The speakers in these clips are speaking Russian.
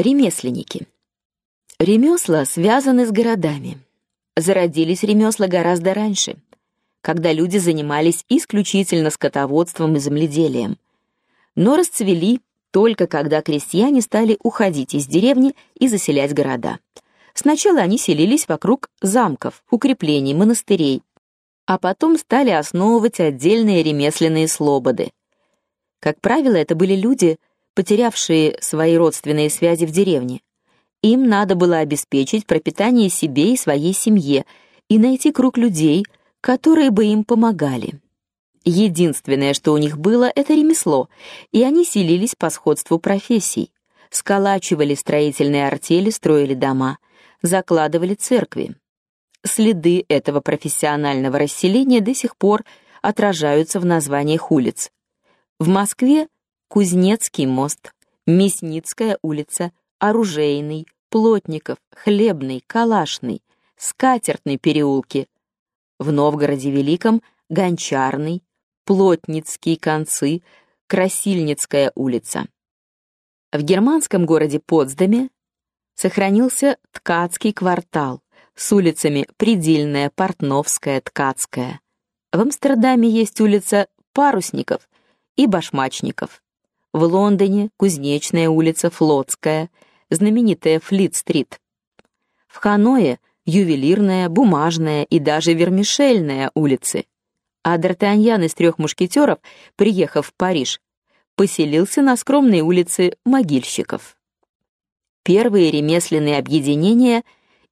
Ремесленники. Ремесла связаны с городами. Зародились ремесла гораздо раньше, когда люди занимались исключительно скотоводством и земледелием. Но расцвели только когда крестьяне стали уходить из деревни и заселять города. Сначала они селились вокруг замков, укреплений, монастырей, а потом стали основывать отдельные ремесленные слободы. Как правило, это были люди, потерявшие свои родственные связи в деревне. Им надо было обеспечить пропитание себе и своей семье и найти круг людей, которые бы им помогали. Единственное, что у них было, это ремесло, и они селились по сходству профессий. Сколачивали строительные артели, строили дома, закладывали церкви. Следы этого профессионального расселения до сих пор отражаются в названиях улиц. В Москве Кузнецкий мост, Мясницкая улица, Оружейный, Плотников, Хлебный, Калашный, Скатертный переулки. В Новгороде Великом Гончарный, Плотницкие концы, Красильницкая улица. В германском городе Потсдаме сохранился Ткацкий квартал с улицами Предельная, Портновская, Ткацкая. В Амстердаме есть улица Парусников и Башмачников. В Лондоне Кузнечная улица Флотская, знаменитая Флит-стрит. В Ханое Ювелирная, Бумажная и даже Вермишельная улицы. А Д'Артаньян из трех мушкетеров, приехав в Париж, поселился на скромной улице Могильщиков. Первые ремесленные объединения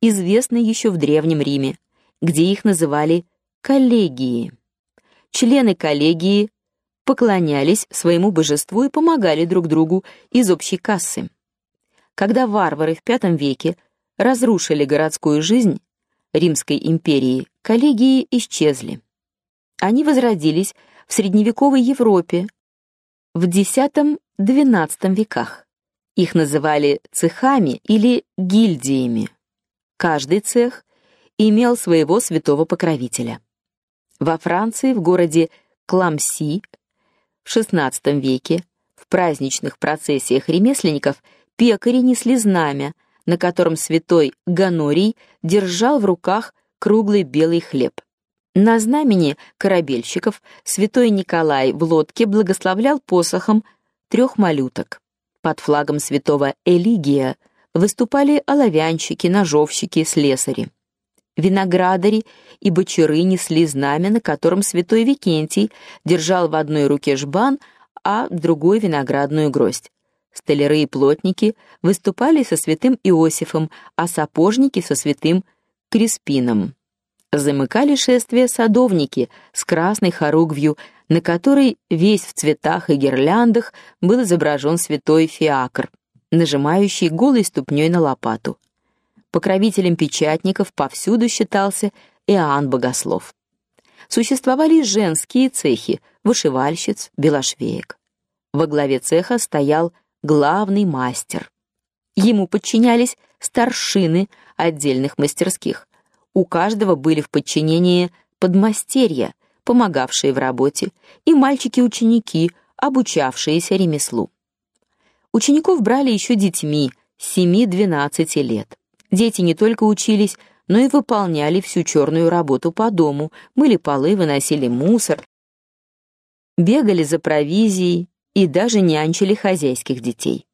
известны еще в Древнем Риме, где их называли коллегии. Члены коллегии поклонялись своему божеству и помогали друг другу из общей кассы. Когда варвары в V веке разрушили городскую жизнь Римской империи, коллегии исчезли. Они возродились в средневековой Европе в X-XII веках. Их называли цехами или гильдиями. Каждый цех имел своего святого покровителя. Во Франции в городе Кламси в XVI веке в праздничных процессиях ремесленников пекари несли знамя, на котором святой Ганорий держал в руках круглый белый хлеб. На знамени корабельщиков святой Николай в лодке благословлял посохом трех малюток. Под флагом святого Элигия выступали оловянщики, ножовщики, слесари виноградари и бочары несли знамя, на котором святой Викентий держал в одной руке жбан, а в другой виноградную гроздь. Столяры и плотники выступали со святым Иосифом, а сапожники со святым Криспином. Замыкали шествие садовники с красной хоругвью, на которой весь в цветах и гирляндах был изображен святой Фиакр, нажимающий голой ступней на лопату. Покровителем печатников повсюду считался Иоанн Богослов. Существовали женские цехи: вышивальщиц, белошвеек. Во главе цеха стоял главный мастер. Ему подчинялись старшины отдельных мастерских. У каждого были в подчинении подмастерья, помогавшие в работе, и мальчики-ученики, обучавшиеся ремеслу. Учеников брали еще детьми 7-12 лет. Дети не только учились, но и выполняли всю черную работу по дому, мыли полы, выносили мусор, бегали за провизией и даже нянчили хозяйских детей.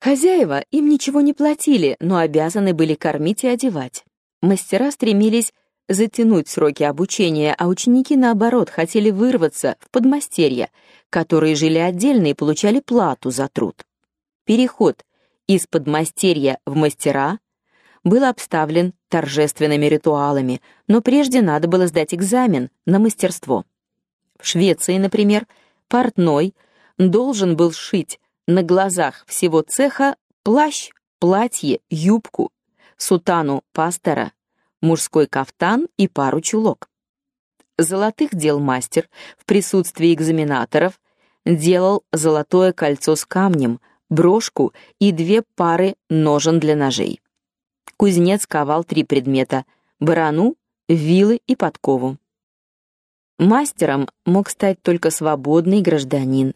Хозяева им ничего не платили, но обязаны были кормить и одевать. Мастера стремились затянуть сроки обучения, а ученики наоборот хотели вырваться в подмастерья, которые жили отдельно и получали плату за труд. Переход из подмастерья в мастера был обставлен торжественными ритуалами, но прежде надо было сдать экзамен на мастерство. В Швеции, например, портной должен был сшить на глазах всего цеха плащ, платье, юбку, сутану пастора, мужской кафтан и пару чулок. Золотых дел мастер в присутствии экзаменаторов делал золотое кольцо с камнем, брошку и две пары ножен для ножей. Кузнец ковал три предмета: барану, вилы и подкову. Мастером мог стать только свободный гражданин,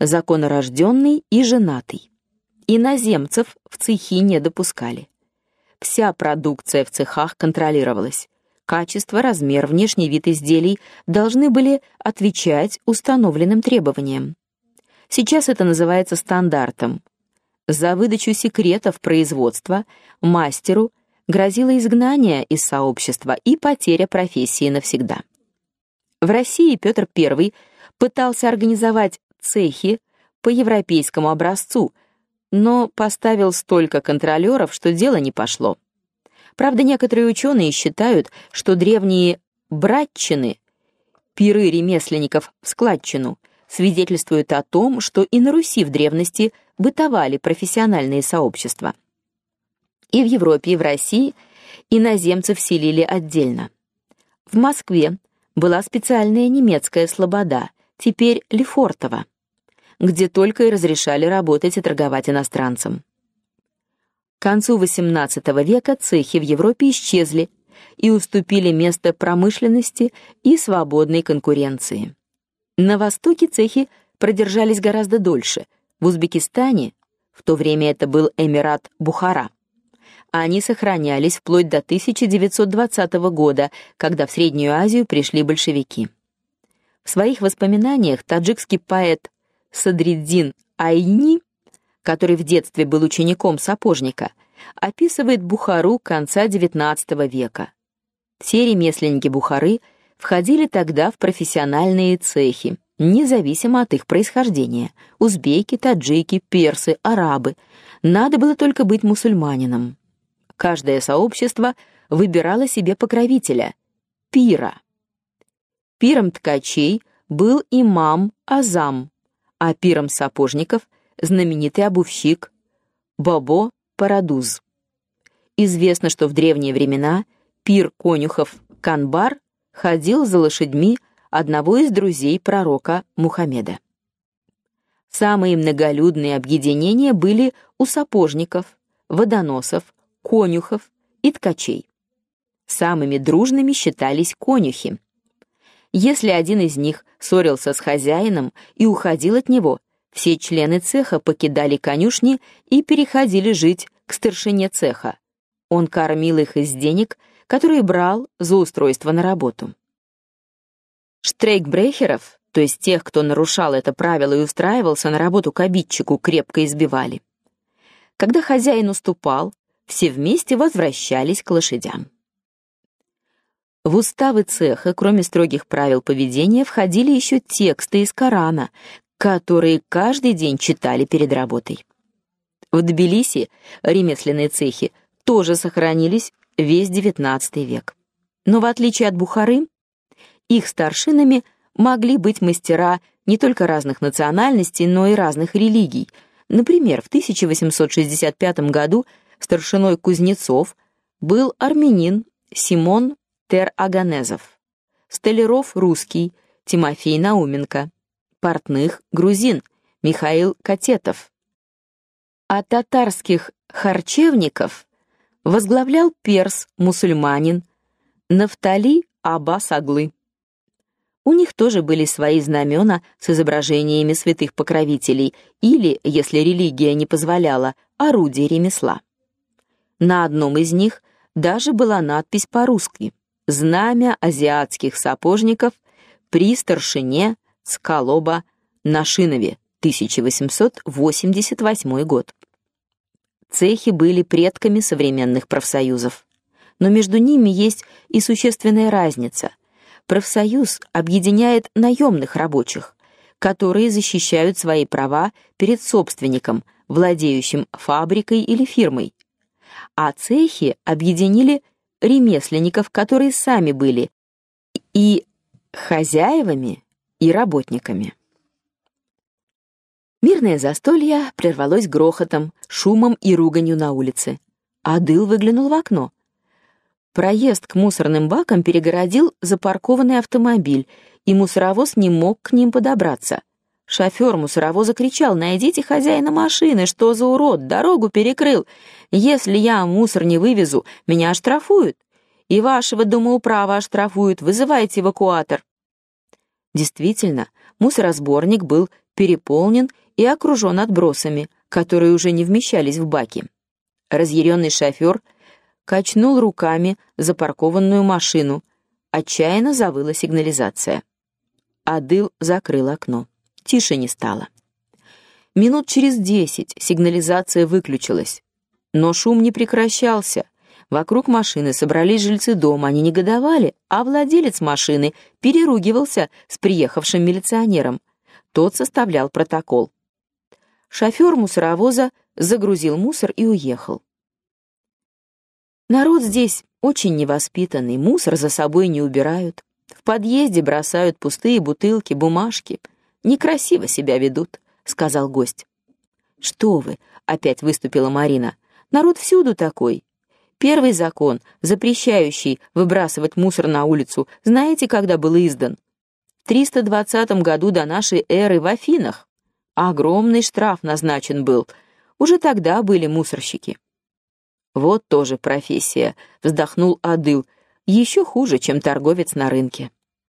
законорожденный и женатый. Иноземцев в цехи не допускали. Вся продукция в цехах контролировалась. Качество, размер, внешний вид изделий должны были отвечать установленным требованиям. Сейчас это называется стандартом. За выдачу секретов производства мастеру грозило изгнание из сообщества и потеря профессии навсегда. В России Петр I пытался организовать цехи по европейскому образцу, но поставил столько контролеров, что дело не пошло. Правда, некоторые ученые считают, что древние братчины, пиры ремесленников в складчину, свидетельствуют о том, что и на Руси в древности бытовали профессиональные сообщества. И в Европе, и в России иноземцев селили отдельно. В Москве была специальная немецкая слобода, теперь Лефортово, где только и разрешали работать и торговать иностранцам. К концу XVIII века цехи в Европе исчезли и уступили место промышленности и свободной конкуренции. На востоке цехи продержались гораздо дольше. В Узбекистане, в то время это был эмират Бухара, они сохранялись вплоть до 1920 года, когда в Среднюю Азию пришли большевики. В своих воспоминаниях таджикский поэт Садриддин Айни, который в детстве был учеником сапожника, описывает Бухару конца XIX века. Все ремесленники Бухары входили тогда в профессиональные цехи, независимо от их происхождения: узбеки, таджики, персы, арабы. Надо было только быть мусульманином. Каждое сообщество выбирало себе покровителя пира. Пиром ткачей был имам Азам, а пиром сапожников знаменитый обувщик Бабо Парадуз. Известно, что в древние времена пир конюхов Канбар ходил за лошадьми одного из друзей пророка Мухаммеда. Самые многолюдные объединения были у сапожников, водоносов, конюхов и ткачей. Самыми дружными считались конюхи. Если один из них ссорился с хозяином и уходил от него, все члены цеха покидали конюшни и переходили жить к старшине цеха. Он кормил их из денег, которые брал за устройство на работу. Штрейкбрехеров, то есть тех, кто нарушал это правило и устраивался на работу к обидчику, крепко избивали. Когда хозяин уступал, все вместе возвращались к лошадям. В уставы цеха, кроме строгих правил поведения, входили еще тексты из Корана, которые каждый день читали перед работой. В Тбилиси ремесленные цехи тоже сохранились весь XIX век. Но в отличие от Бухары, их старшинами могли быть мастера не только разных национальностей, но и разных религий. Например, в 1865 году старшиной кузнецов был армянин Симон Тер-Аганезов, столяров русский Тимофей Науменко, портных грузин Михаил Катетов. А татарских харчевников возглавлял перс, мусульманин Нафтали Аббас Аглы. У них тоже были свои знамена с изображениями святых покровителей или, если религия не позволяла, орудия ремесла. На одном из них даже была надпись по-русски: Знамя азиатских сапожников при старшине Скалоба Нашинове, 1888 год. Цехи были предками современных профсоюзов, но между ними есть и существенная разница. Профсоюз объединяет наемных рабочих, которые защищают свои права перед собственником, владеющим фабрикой или фирмой, а цехи объединили ремесленников, которые сами были и хозяевами, и работниками. Мирное застолье прервалось грохотом, шумом и руганью на улице. Адыл выглянул в окно. Проезд к мусорным бакам перегородил запаркованный автомобиль, и мусоровоз не мог к ним подобраться. Шофер мусоровоза кричал: "Найдите хозяина машины, что за урод, дорогу перекрыл. Если я мусор не вывезу, меня оштрафуют. И вашего домоуправа оштрафуют. Вызывайте эвакуатор". Действительно, мусоросборник был переполнен и окружен отбросами, которые уже не вмещались в баки. Разъяренный шофер качнул руками запаркованную машину. Отчаянно завыла сигнализация. Адыл закрыл окно. Тише не стало. Минут через десять сигнализация выключилась. Но шум не прекращался. Вокруг машины собрались жильцы дома, они негодовали, а владелец машины переругивался с приехавшим милиционером. Тот составлял протокол. Шофер мусоровоза загрузил мусор и уехал. Народ здесь очень невоспитанный, мусор за собой не убирают. В подъезде бросают пустые бутылки, бумажки. Некрасиво себя ведут, сказал гость. Что вы? опять выступила Марина. Народ всюду такой. Первый закон, запрещающий выбрасывать мусор на улицу, знаете, когда был издан? В 320 году до нашей эры в Афинах. Огромный штраф назначен был. Уже тогда были мусорщики. Вот тоже профессия, вздохнул Адыл. Еще хуже, чем торговец на рынке.